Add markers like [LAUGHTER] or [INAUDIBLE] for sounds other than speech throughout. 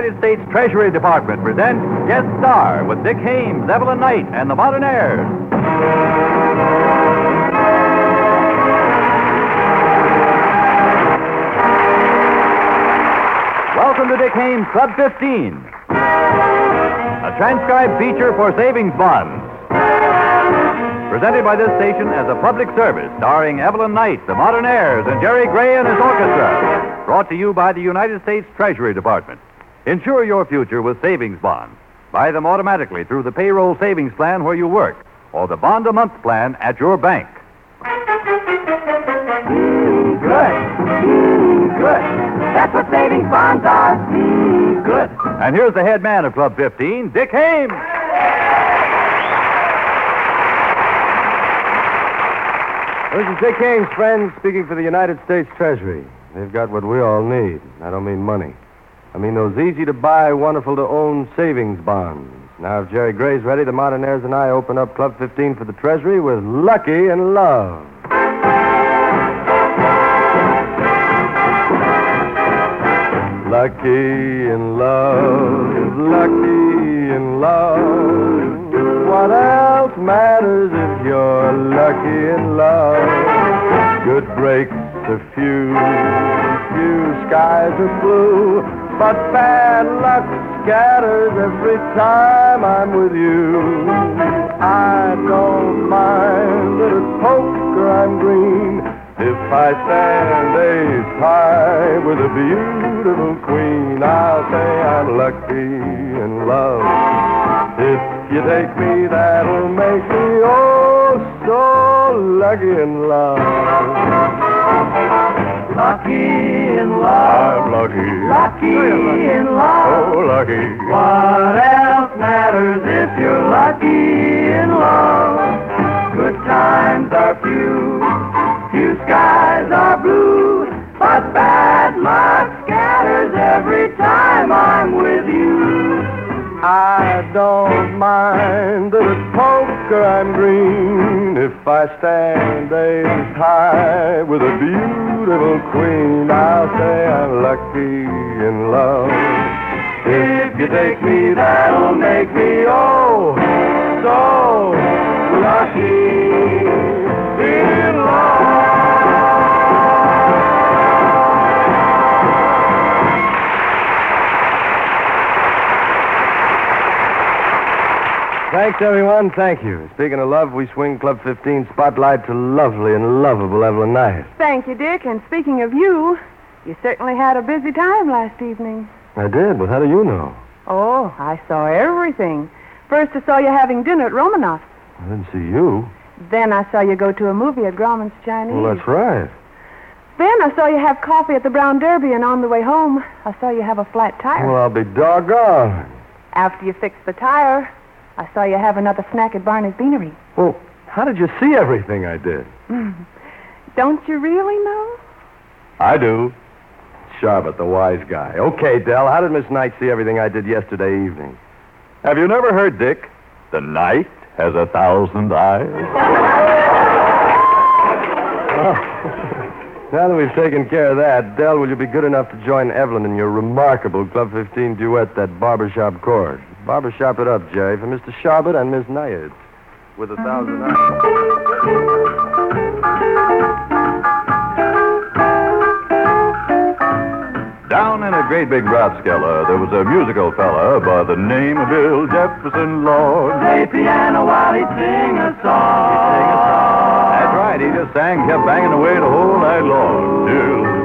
United States Treasury Department presents Guest Star with Dick Haymes, Evelyn Knight, and the Modern Modernaires. Welcome to Dick Haymes Club 15, a transcribed feature for savings bonds. Presented by this station as a public service, starring Evelyn Knight, the Modern Modernaires, and Jerry Gray and his orchestra. Brought to you by the United States Treasury Department. Insure your future with savings bonds. Buy them automatically through the payroll savings plan where you work, or the bond a month plan at your bank. Mm, good. Mm, good. That's what savings bonds are. Mm, good. And here's the head man of Club 15, Dick Haymes. This is Dick Haymes, friends, speaking for the United States Treasury. They've got what we all need. I don't mean money. I mean those easy to buy, wonderful to own savings bonds. Now, if Jerry Gray's ready, the Modernaires and I open up Club 15 for the Treasury with Lucky in Love. Lucky in love, lucky in love. What else matters if you're lucky in love? Good breaks are few, few skies are blue, but bad luck scatters every time I'm with you. I don't mind that it's poker I'm green. If I stand ace high with a beautiful queen, I'll say I'm lucky in love. If you take me, that'll make me oh so lucky in love. Lucky in love. I'm lucky. Lucky oh, in love. Oh, lucky. What else matters if you're lucky in love? Good times are few, few skies are blue, but bad luck I don't mind at poker I'm green if I stand ace high with a beautiful queen. I'll say I'm lucky in love. If you take me, that'll make me oh so lucky Thanks, everyone. Thank you. Speaking of love, we swing Club 15 spotlight to lovely and lovable Evelyn Knight. Thank you, Dick. And speaking of you, you certainly had a busy time last evening. I did, but how do you know? Oh, I saw everything. First, I saw you having dinner at Romanoff's. I didn't see you. Then I saw you go to a movie at Grauman's Chinese. Well, that's right. Then I saw you have coffee at the Brown Derby, and on the way home, I saw you have a flat tire. Well, I'll be doggone. After you fixed the tire, I saw you have another snack at Barney's Beanery. Well, how did you see everything I did? Hmm. Don't you really know? I do. Charlotte, the wise guy. Okay, Del, how did Miss Knight see everything I did yesterday evening? Have you never heard, Dick? The night has a thousand eyes. [LAUGHS] [LAUGHS] Now that we've taken care of that, Del, will you be good enough to join Evelyn in your remarkable Club 15 duet, that barbershop chord? Barbershop it up, Jerry, for Mr. Sharbutt and Miss Nayard. With a thousand eyes. Down in a great big Rathskeller, uh, there was a musical fella by the name of Bill Jefferson Lord. Play piano while he sing a song. That's right, he just sang, kept banging away the whole night long. Till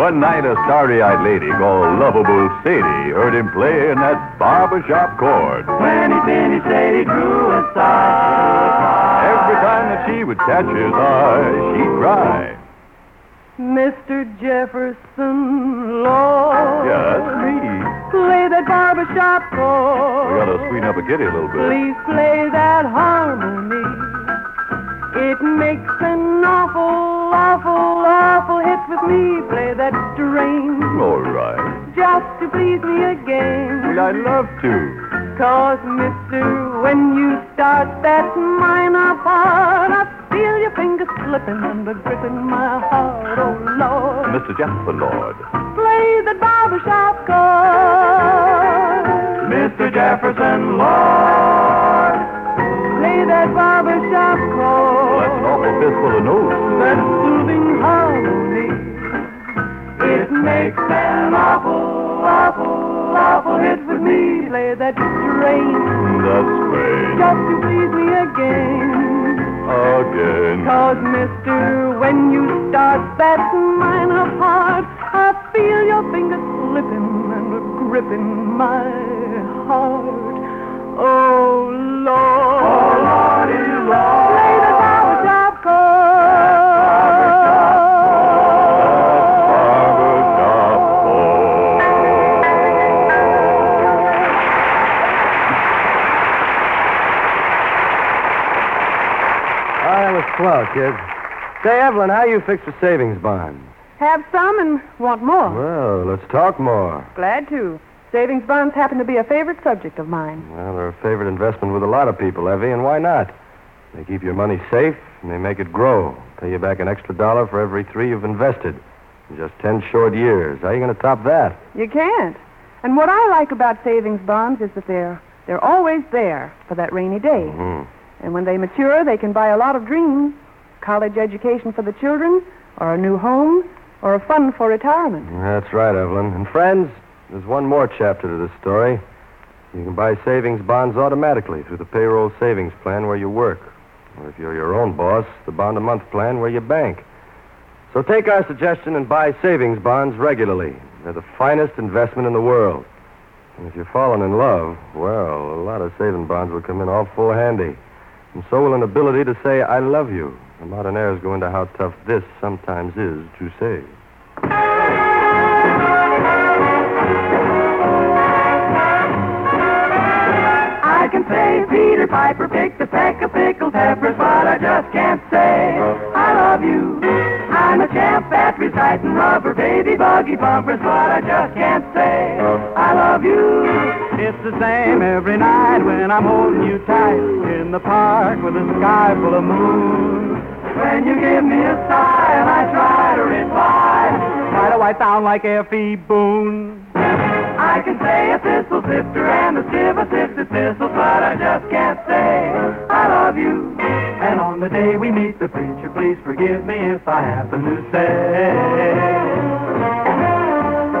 one night a starry-eyed lady called Lovable Sadie heard him playing that barbershop chord. When he finished, Sadie drew a sigh. Every time that she would catch his eye, she'd cry. Mr. Jefferson Lord. That's me. Play that barbershop We chord. gotta sweeten up a kitty a little bit. Please play that harmony. It makes an awful, awful, awful hit me. Play that string All right. just to please me again. Well, I'd love to. Cause, mister, when you start that minor part, I feel your fingers slipping and gripping my heart. Oh, Lord. Mr. Jasper Lord. Play the barbershop chord. Mr. Jefferson, Lord. Play that barbershop chord. That's an awful fistful of notes. That soothing harmony. Makes an awful, awful, awful hit with me. Play that strange That's great. just to please me again. Again. Cause, mister, when you start that kid. Say, Evelyn, how you fix a savings bond? Have some and want more. Well, let's talk more. Glad to. Savings bonds happen to be a favorite subject of mine. Well, they're a favorite investment with a lot of people, Evie, and why not? They keep your money safe and they make it grow. Pay you back an extra dollar for every three you've invested. In just ten short years. How are you going to top that? You can't. And what I like about savings bonds is that they're they're always there for that rainy day. Hmm. And when they mature, they can buy a lot of dreams. College education for the children, or a new home, or a fund for retirement. That's right, Evelyn. And friends, there's one more chapter to this story. You can buy savings bonds automatically through the payroll savings plan where you work. Or if you're your own boss, the bond a month plan where you bank. So take our suggestion and buy savings bonds regularly. They're the finest investment in the world. And if you're falling in love, well, a lot of saving bonds will come in all full handy. And so will an ability to say, I love you. The Modernaires go into how tough this sometimes is to say. I can say Peter Piper picked a peck of pickled peppers, but I just can't say I love you. I'm a champ at reciting rubber baby buggy bumpers, but I just can't say I love you. It's the same every night when I'm holding you tight in the park with a sky full of moon. When you give me a sigh and I try to reply, Why do I sound like F.E. Boone? I can say a thistle sifter and a sieve a sifted thistles, but I just can't say I love you. And on the day we meet the preacher, please forgive me if I happen to say.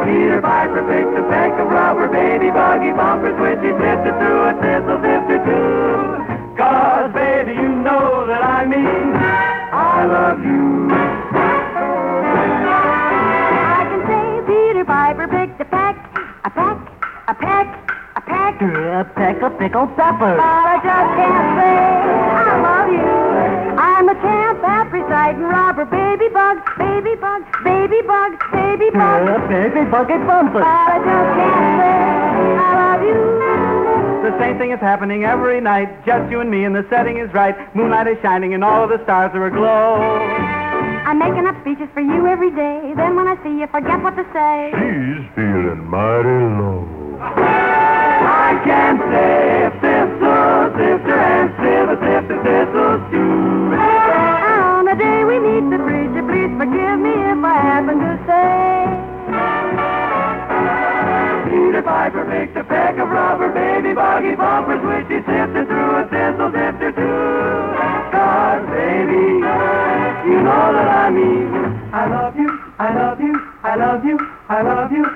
Peter Piper picked a peck of rubber baby buggy bumpers, which he sifted through a thistle sifter too. Pickled peppers. But I just can't say I love you. I'm a champ at robber baby bugs, baby bugs, baby bugs, baby bugs. baby bucket bumper. But I just can't say I love you. The same thing is happening every night. Just you and me, and the setting is right. Moonlight is shining, and all of the stars are aglow. I'm making up speeches for you every day. Then when I see you, forget what to say. He's feeling mighty low. Can say if thistle sifter and sieve a sifted thistles too. On the day we meet the preacher, please forgive me if I happen to say. Peter Piper picked a peck of rubber baby buggy bumpers, which he sifted through a thistle sifter too. Cause baby, you know that I mean I love you, I love you, I love you, I love you.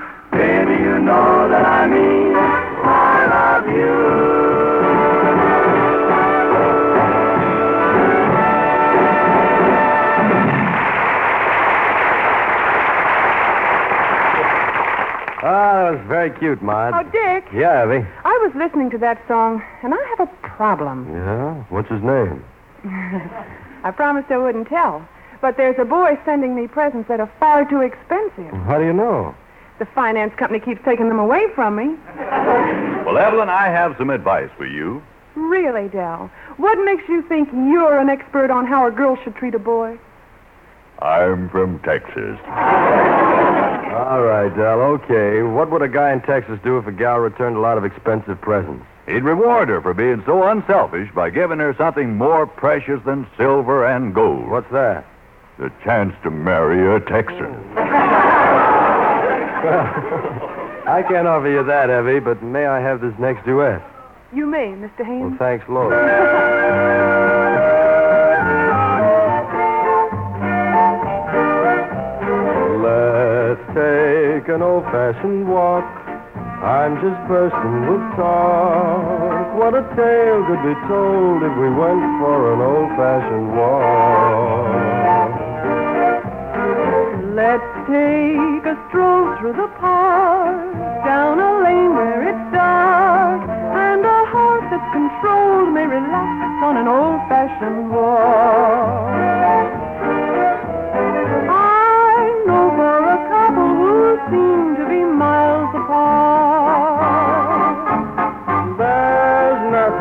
Was very cute, Maud. Oh, Dick, Yeah, Evie. I was listening to that song, and I have a problem. Yeah? What's his name? [LAUGHS] I promised I wouldn't tell. But there's a boy sending me presents that are far too expensive. How do you know? The finance company keeps taking them away from me. [LAUGHS] Well, Evelyn, I have some advice for you. Really, Del. What makes you think you're an expert on how a girl should treat a boy? I'm from Texas. All right, Del, okay. What would a guy in Texas do if a gal returned a lot of expensive presents? He'd reward her for being so unselfish by giving her something more precious than silver and gold. What's that? The chance to marry a Texan. [LAUGHS] I can't offer you that, Evie, but may I have this next duet? You may, Mr. Well, Haymes. thanks, Lord. [LAUGHS] an old-fashioned walk. I'm just bursting with talk. What a tale could be told if we went for an old-fashioned walk. Let's take a stroll through the park,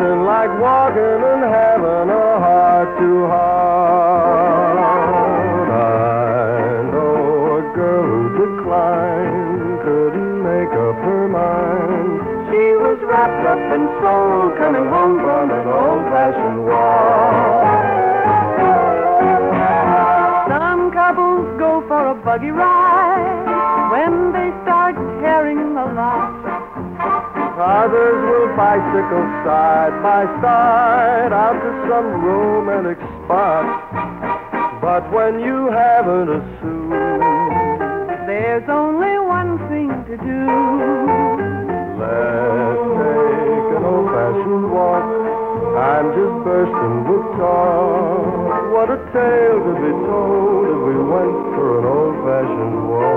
nothing like walking and having a heart to heart. I know a girl who declined, couldn't make up her mind. She was wrapped up in soul, coming home from an old-fashioned walk. Some couples go for a buggy ride when they start tearing the lot. Others will bicycle side by side out to some romantic spot. But when you haven't a sou, There's only one thing to do. let's take an old-fashioned walk. I'm just bursting with talk. What a tale to be told if we went for an old-fashioned walk.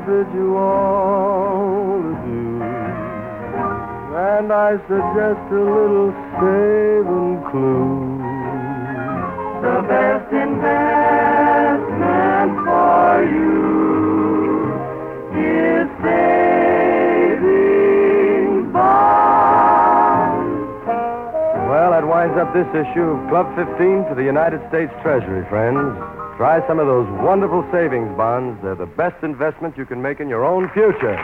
Come bid you all adieu. And I suggest a little saving clue. The best investment for you is saving bonds. Well, that winds up this issue of Club 15 for the United States Treasury, friends. Try some of those wonderful savings bonds. They're the best investment you can make in your own future.